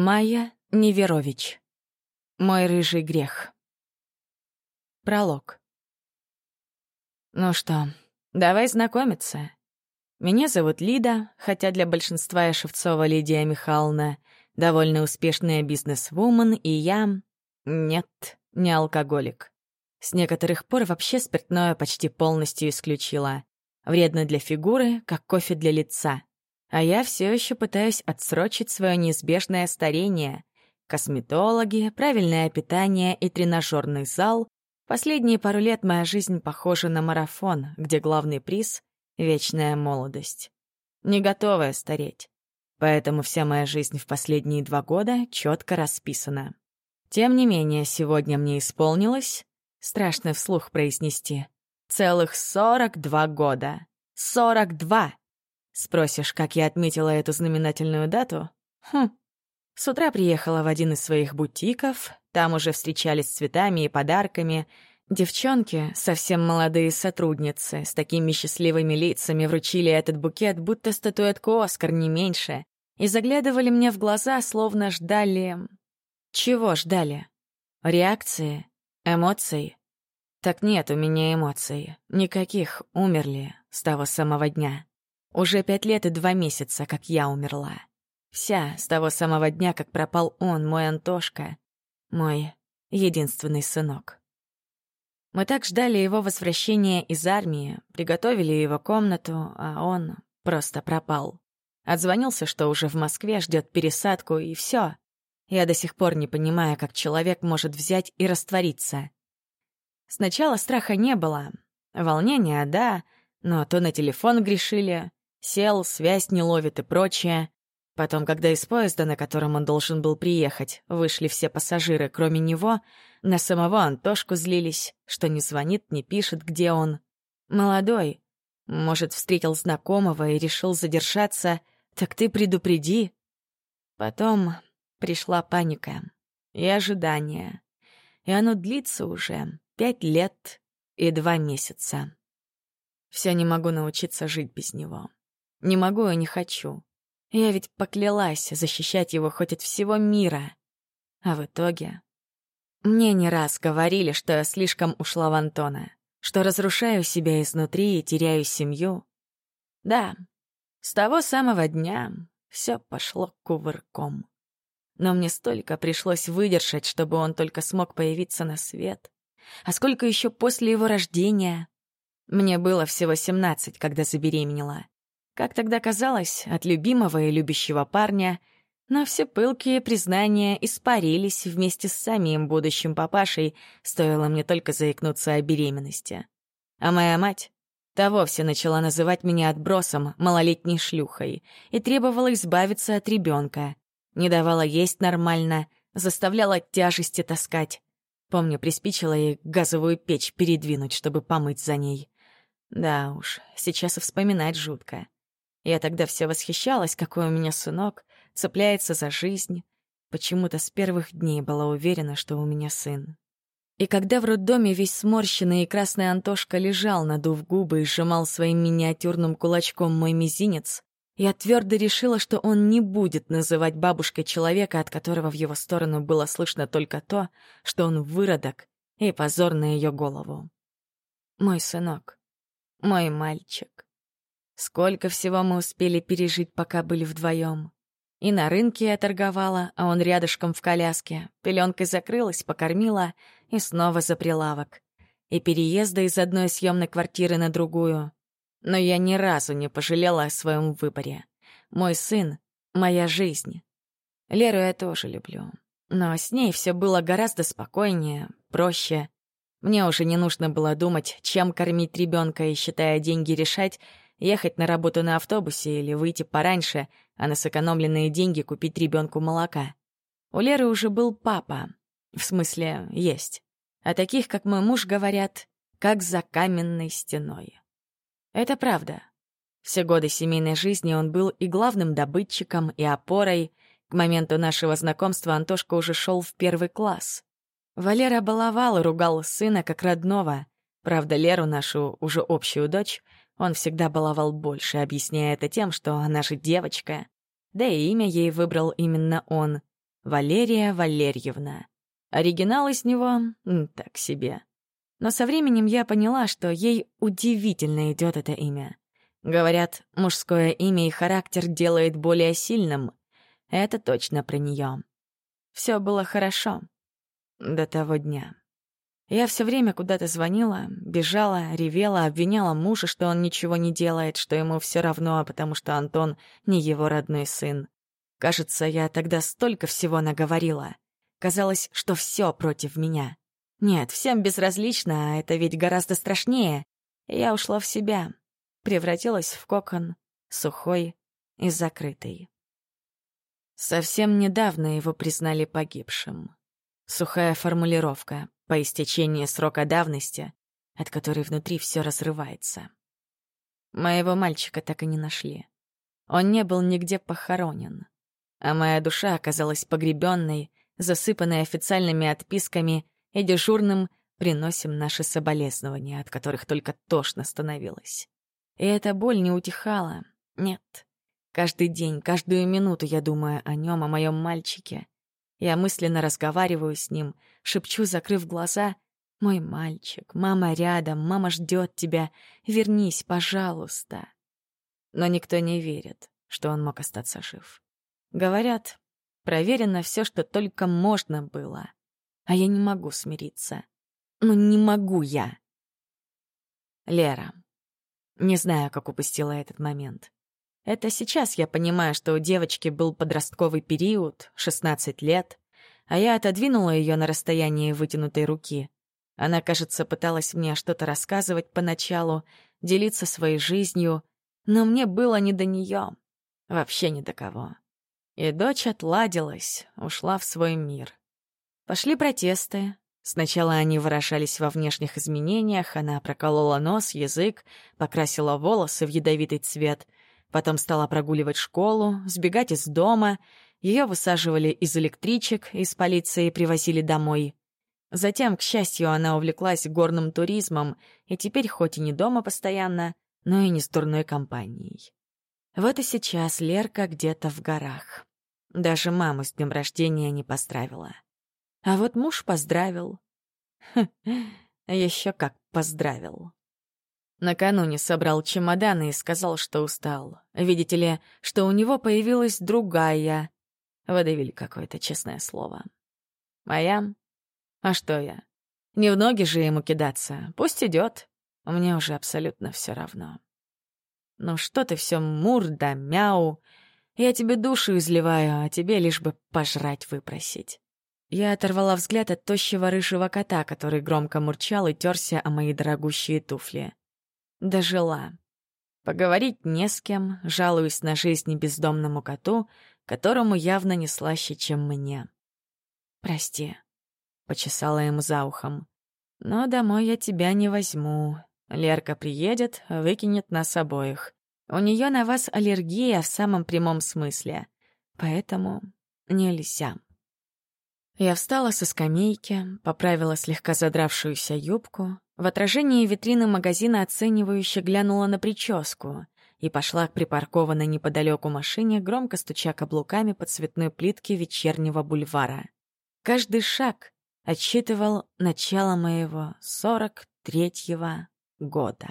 Майя Неверович. Мой рыжий грех. Пролог. Ну что, давай знакомиться. Меня зовут Лида, хотя для большинства я Шевцова Лидия Михайловна, довольно успешная бизнес-вумен, и я... Нет, не алкоголик. С некоторых пор вообще спиртное почти полностью исключила. Вредно для фигуры, как кофе для лица. А я все еще пытаюсь отсрочить свое неизбежное старение. Косметологи, правильное питание и тренажерный зал. Последние пару лет моя жизнь похожа на марафон, где главный приз — вечная молодость. Не готовая стареть. Поэтому вся моя жизнь в последние два года четко расписана. Тем не менее, сегодня мне исполнилось, страшно вслух произнести, целых сорок два года. Сорок два! Спросишь, как я отметила эту знаменательную дату? Хм. С утра приехала в один из своих бутиков, там уже встречались с цветами и подарками. Девчонки, совсем молодые сотрудницы, с такими счастливыми лицами вручили этот букет, будто статуэтку «Оскар» не меньше, и заглядывали мне в глаза, словно ждали... Чего ждали? Реакции? Эмоций? Так нет у меня эмоций. Никаких умерли с того самого дня. Уже пять лет и два месяца, как я умерла. Вся с того самого дня, как пропал он, мой Антошка, мой единственный сынок. Мы так ждали его возвращения из армии, приготовили его комнату, а он просто пропал. Отзвонился, что уже в Москве ждет пересадку, и все. Я до сих пор не понимаю, как человек может взять и раствориться. Сначала страха не было. Волнения — да, но то на телефон грешили, Сел, связь не ловит и прочее. Потом, когда из поезда, на котором он должен был приехать, вышли все пассажиры, кроме него, на самого Антошку злились, что не звонит, не пишет, где он. Молодой. Может, встретил знакомого и решил задержаться. Так ты предупреди. Потом пришла паника и ожидание. И оно длится уже пять лет и два месяца. Все не могу научиться жить без него. Не могу и не хочу. Я ведь поклялась защищать его хоть от всего мира. А в итоге... Мне не раз говорили, что я слишком ушла в Антона, что разрушаю себя изнутри и теряю семью. Да, с того самого дня все пошло кувырком. Но мне столько пришлось выдержать, чтобы он только смог появиться на свет. А сколько еще после его рождения? Мне было всего семнадцать, когда забеременела. Как тогда казалось, от любимого и любящего парня, но все пылкие признания испарились вместе с самим будущим папашей, стоило мне только заикнуться о беременности. А моя мать то вовсе начала называть меня отбросом, малолетней шлюхой, и требовала избавиться от ребенка. Не давала есть нормально, заставляла тяжести таскать. Помню, приспичила ей газовую печь передвинуть, чтобы помыть за ней. Да уж, сейчас и вспоминать жутко. Я тогда все восхищалась, какой у меня сынок, цепляется за жизнь. Почему-то с первых дней была уверена, что у меня сын. И когда в роддоме весь сморщенный и красный Антошка лежал, надув губы и сжимал своим миниатюрным кулачком мой мизинец, я твердо решила, что он не будет называть бабушкой человека, от которого в его сторону было слышно только то, что он выродок и позор на ее голову. Мой сынок, мой мальчик. Сколько всего мы успели пережить, пока были вдвоем. И на рынке я торговала, а он рядышком в коляске. Пеленкой закрылась, покормила и снова за прилавок. И переезда из одной съемной квартиры на другую. Но я ни разу не пожалела о своем выборе. Мой сын — моя жизнь. Леру я тоже люблю. Но с ней все было гораздо спокойнее, проще. Мне уже не нужно было думать, чем кормить ребенка и, считая деньги, решать, ехать на работу на автобусе или выйти пораньше, а на сэкономленные деньги купить ребенку молока. У Леры уже был папа. В смысле, есть. А таких, как мой муж, говорят, как за каменной стеной. Это правда. Все годы семейной жизни он был и главным добытчиком, и опорой. К моменту нашего знакомства Антошка уже шел в первый класс. Валера баловал и ругал сына как родного. Правда, Леру, нашу уже общую дочь, он всегда баловал больше, объясняя это тем, что она же девочка. Да и имя ей выбрал именно он. Валерия Валерьевна. Оригинал из него — так себе. Но со временем я поняла, что ей удивительно идет это имя. Говорят, мужское имя и характер делает более сильным. Это точно про нее. Все было хорошо. До того дня. Я все время куда-то звонила, бежала, ревела, обвиняла мужа, что он ничего не делает, что ему все равно, потому что Антон не его родной сын. Кажется, я тогда столько всего наговорила. Казалось, что все против меня. Нет, всем безразлично, а это ведь гораздо страшнее. Я ушла в себя, превратилась в кокон, сухой и закрытый. Совсем недавно его признали погибшим. Сухая формулировка по истечении срока давности, от которой внутри все разрывается. Моего мальчика так и не нашли. Он не был нигде похоронен. А моя душа оказалась погребенной, засыпанной официальными отписками и дежурным «приносим наши соболезнования», от которых только тошно становилось. И эта боль не утихала. Нет. Каждый день, каждую минуту я думаю о нем, о моем мальчике. Я мысленно разговариваю с ним, шепчу, закрыв глаза. «Мой мальчик, мама рядом, мама ждет тебя. Вернись, пожалуйста». Но никто не верит, что он мог остаться жив. Говорят, проверено все, что только можно было. А я не могу смириться. Ну не могу я. Лера. Не знаю, как упустила этот момент. Это сейчас я понимаю, что у девочки был подростковый период, 16 лет, а я отодвинула ее на расстоянии вытянутой руки. Она, кажется, пыталась мне что-то рассказывать поначалу, делиться своей жизнью, но мне было не до нее, вообще ни до кого. И дочь отладилась, ушла в свой мир. Пошли протесты, Сначала они выражались во внешних изменениях, она проколола нос, язык, покрасила волосы в ядовитый цвет, потом стала прогуливать школу, сбегать из дома, ее высаживали из электричек, из полиции привозили домой. Затем, к счастью, она увлеклась горным туризмом и теперь хоть и не дома постоянно, но и не с дурной компанией. Вот и сейчас Лерка где-то в горах. Даже маму с днем рождения не поздравила. А вот муж поздравил. Еще как поздравил. Накануне собрал чемоданы и сказал, что устал. Видите ли, что у него появилась другая. Водевиль какое-то, честное слово. Моя? А что я? Не в ноги же ему кидаться. Пусть идет. Мне уже абсолютно все равно. Ну что ты все мур да мяу. Я тебе душу изливаю, а тебе лишь бы пожрать выпросить. Я оторвала взгляд от тощего рыжего кота, который громко мурчал и терся о мои дорогущие туфли. Дожила. Поговорить не с кем, жалуюсь на жизнь бездомному коту, которому явно не слаще, чем мне. «Прости», — почесала ему за ухом. «Но домой я тебя не возьму. Лерка приедет, выкинет нас обоих. У нее на вас аллергия в самом прямом смысле. Поэтому нельзя». Я встала со скамейки, поправила слегка задравшуюся юбку, в отражении витрины магазина оценивающе глянула на прическу и пошла к припаркованной неподалеку машине, громко стуча каблуками по цветной плитке вечернего бульвара. Каждый шаг отсчитывал начало моего сорок третьего года.